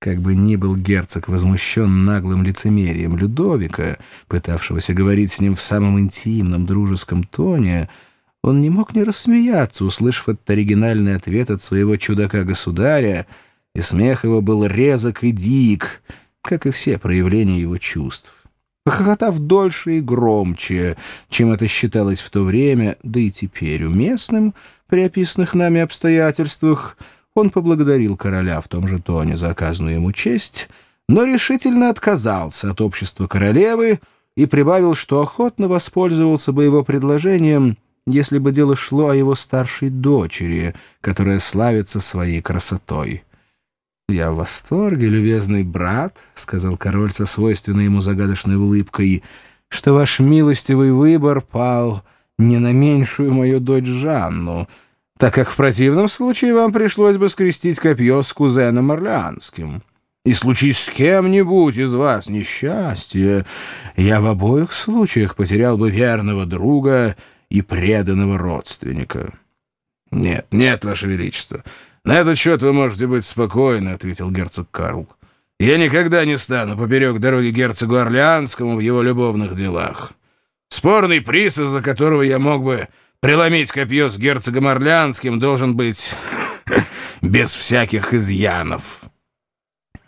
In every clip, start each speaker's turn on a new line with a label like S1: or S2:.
S1: Как бы ни был герцог возмущен наглым лицемерием Людовика, пытавшегося говорить с ним в самом интимном дружеском тоне, он не мог не рассмеяться, услышав этот оригинальный ответ от своего чудака-государя, и смех его был резок и дик, как и все проявления его чувств. Похохотав дольше и громче, чем это считалось в то время, да и теперь уместным, при описанных нами обстоятельствах, он поблагодарил короля в том же тоне за оказанную ему честь, но решительно отказался от общества королевы и прибавил, что охотно воспользовался бы его предложением, если бы дело шло о его старшей дочери, которая славится своей красотой. «Я в восторге, любезный брат», — сказал король со свойственной ему загадочной улыбкой, «что ваш милостивый выбор пал не на меньшую мою дочь Жанну, так как в противном случае вам пришлось бы скрестить копье с кузеном Орлеанским. И случись с кем-нибудь из вас несчастье, я в обоих случаях потерял бы верного друга и преданного родственника». «Нет, нет, ваше величество». «На этот счет вы можете быть спокойны», — ответил герцог Карл. «Я никогда не стану поперек дороги герцогу Орлеанскому в его любовных делах. Спорный приз, из-за которого я мог бы преломить копье с герцогом Орлеанским, должен быть без всяких изъянов».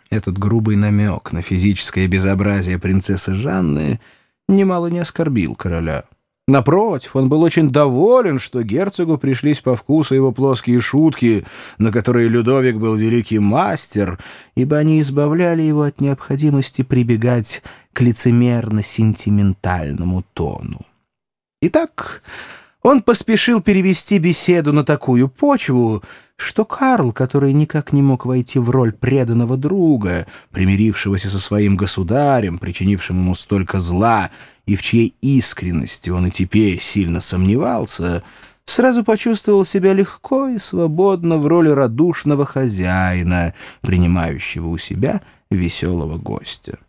S1: Этот грубый намек на физическое безобразие принцессы Жанны немало не оскорбил короля. Напротив, он был очень доволен, что герцогу пришлись по вкусу его плоские шутки, на которые Людовик был великий мастер, ибо они избавляли его от необходимости прибегать к лицемерно-сентиментальному тону. Итак, он поспешил перевести беседу на такую почву, что Карл, который никак не мог войти в роль преданного друга, примирившегося со своим государем, причинившим ему столько зла, и в чьей искренности он и теперь сильно сомневался, сразу почувствовал себя легко и свободно в роли радушного хозяина, принимающего у себя веселого гостя.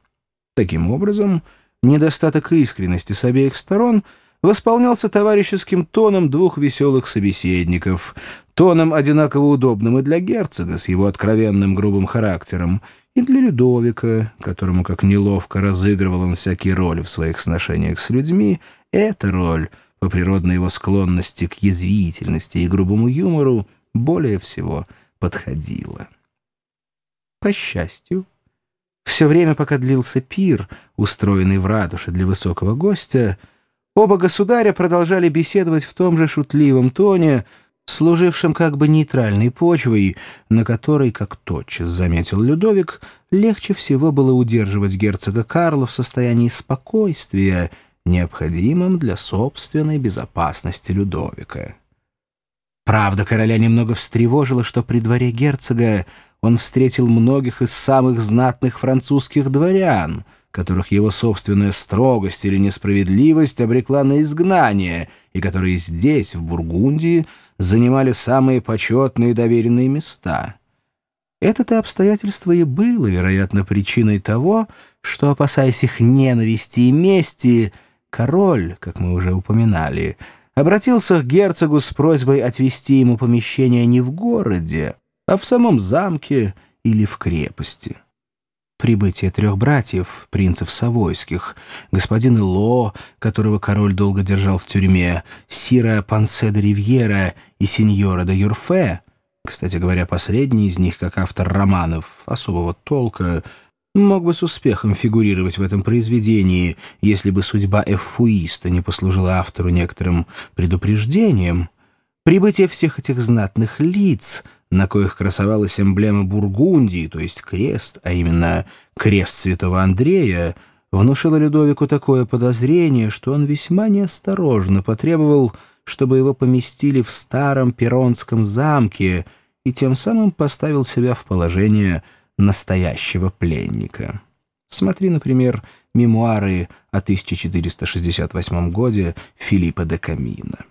S1: Таким образом, недостаток искренности с обеих сторон восполнялся товарищеским тоном двух веселых собеседников, тоном одинаково удобным и для герцога с его откровенным грубым характером, и для Людовика, которому как неловко разыгрывал он всякие роли в своих сношениях с людьми, эта роль, по природной его склонности к язвительности и грубому юмору, более всего подходила. По счастью, все время, пока длился пир, устроенный в ратуше для высокого гостя, оба государя продолжали беседовать в том же шутливом тоне, служившим как бы нейтральной почвой, на которой, как тотчас заметил Людовик, легче всего было удерживать герцога Карла в состоянии спокойствия, необходимом для собственной безопасности Людовика. Правда, короля немного встревожило, что при дворе герцога он встретил многих из самых знатных французских дворян, которых его собственная строгость или несправедливость обрекла на изгнание, и которые здесь, в Бургундии, занимали самые почетные и доверенные места. Это-то обстоятельство и было, вероятно, причиной того, что, опасаясь их ненависти и мести, король, как мы уже упоминали, обратился к герцогу с просьбой отвести ему помещение не в городе, а в самом замке или в крепости. Прибытие трех братьев, принцев Савойских, господина Ло, которого король долго держал в тюрьме, Сира Пансе де Ривьера и сеньора де Юрфе, кстати говоря, последний из них, как автор романов особого толка, мог бы с успехом фигурировать в этом произведении, если бы судьба эфуиста не послужила автору некоторым предупреждением. Прибытие всех этих знатных лиц — на коих красовалась эмблема Бургундии, то есть крест, а именно крест святого Андрея, внушило Людовику такое подозрение, что он весьма неосторожно потребовал, чтобы его поместили в старом Перронском замке и тем самым поставил себя в положение настоящего пленника. Смотри, например, мемуары о 1468 годе Филиппа де Камина.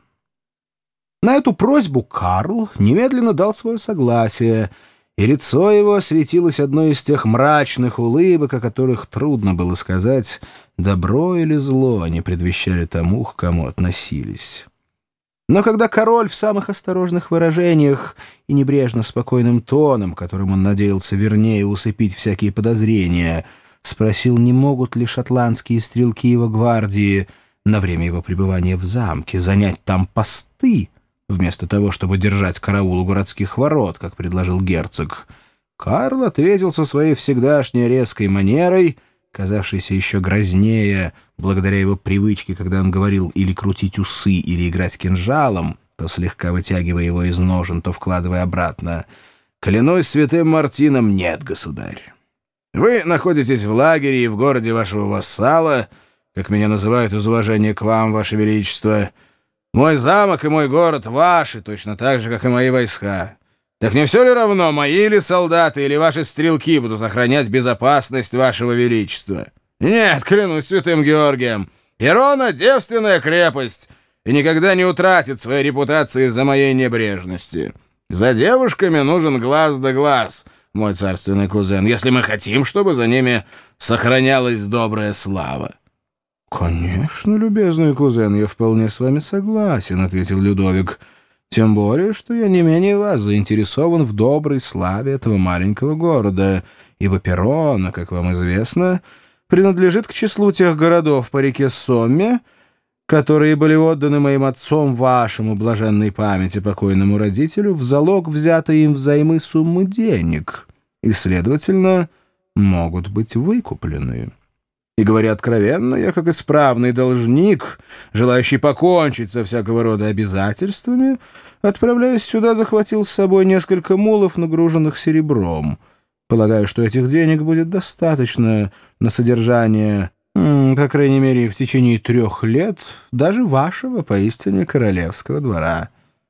S1: На эту просьбу Карл немедленно дал свое согласие, и лицо его осветилось одной из тех мрачных улыбок, о которых трудно было сказать, добро или зло они предвещали тому, к кому относились. Но когда король в самых осторожных выражениях и небрежно спокойным тоном, которым он надеялся вернее усыпить всякие подозрения, спросил, не могут ли шотландские стрелки его гвардии на время его пребывания в замке занять там посты, вместо того, чтобы держать караул у городских ворот, как предложил герцог, Карл ответил со своей всегдашней резкой манерой — казавшийся еще грознее, благодаря его привычке, когда он говорил или крутить усы, или играть кинжалом, то слегка вытягивая его из ножен, то вкладывая обратно. «Клянусь святым Мартином, нет, государь. Вы находитесь в лагере и в городе вашего вассала, как меня называют из уважения к вам, ваше величество. Мой замок и мой город ваши, точно так же, как и мои войска. Так не все ли равно, мои ли солдаты или ваши стрелки будут охранять безопасность вашего величества? Нет, клянусь святым Георгием, Ирона — девственная крепость и никогда не утратит своей репутации за моей небрежности. За девушками нужен глаз да глаз, мой царственный кузен, если мы хотим, чтобы за ними сохранялась добрая слава. «Конечно, любезный кузен, я вполне с вами согласен», — ответил Людовик. Тем более, что я не менее вас заинтересован в доброй славе этого маленького города, ибо Перона, как вам известно, принадлежит к числу тех городов по реке Сомме, которые были отданы моим отцом вашему блаженной памяти покойному родителю в залог взятой им взаймы суммы денег и, следовательно, могут быть выкуплены. И, говоря откровенно, я, как исправный должник, желающий покончить со всякого рода обязательствами, отправляясь сюда, захватил с собой несколько мулов, нагруженных серебром. Полагаю, что этих денег будет достаточно на содержание, по крайней мере, в течение трех лет, даже вашего поистине королевского двора.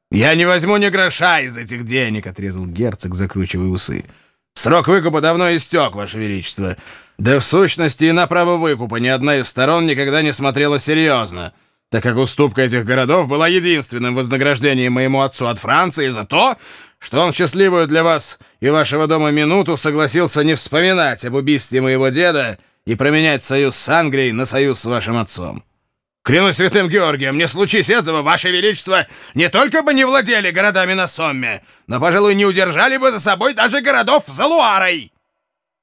S1: «Я не возьму ни гроша из этих денег!» — отрезал герцог, закручивая усы. «Срок выкупа давно истек, ваше величество». Да в сущности и на право выкупа ни одна из сторон никогда не смотрела серьезно, так как уступка этих городов была единственным вознаграждением моему отцу от Франции за то, что он счастливую для вас и вашего дома минуту согласился не вспоминать об убийстве моего деда и променять союз с Англией на союз с вашим отцом. Клянусь святым Георгием, не случись этого, ваше величество не только бы не владели городами на Сомме, но, пожалуй, не удержали бы за собой даже городов за Луарой.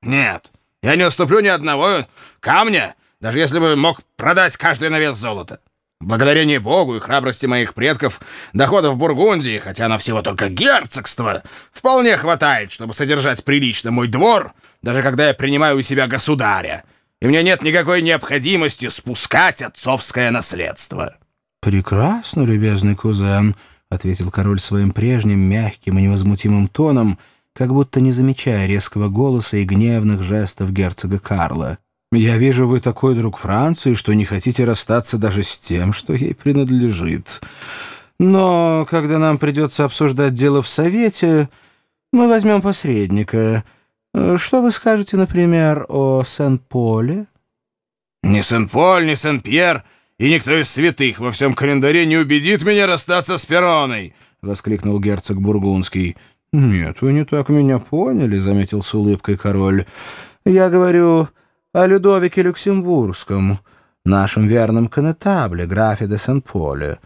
S1: Нет, я не уступлю ни одного камня, даже если бы мог продать каждый на вес золота. Благодарение Богу и храбрости моих предков доходов Бургундии, хотя на всего только герцогство, вполне хватает, чтобы содержать прилично мой двор, даже когда я принимаю у себя государя, и мне нет никакой необходимости спускать отцовское наследство». «Прекрасно, любезный кузен», — ответил король своим прежним мягким и невозмутимым тоном — как будто не замечая резкого голоса и гневных жестов герцога Карла. «Я вижу, вы такой друг Франции, что не хотите расстаться даже с тем, что ей принадлежит. Но когда нам придется обсуждать дело в Совете, мы возьмем посредника. Что вы скажете, например, о Сен-Поле?» «Ни Сен-Поль, ни Сен-Пьер и никто из святых во всем календаре не убедит меня расстаться с Пероной!» — воскликнул герцог Бургундский. «Нет, вы не так меня поняли», — заметил с улыбкой король. «Я говорю о Людовике Люксембургском, нашем верном конетабле, графе де Сен-Поле.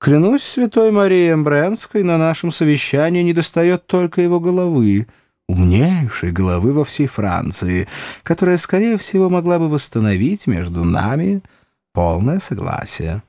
S1: Клянусь святой Марией Эмбренской, на нашем совещании недостает только его головы, умнейшей головы во всей Франции, которая, скорее всего, могла бы восстановить между нами полное согласие».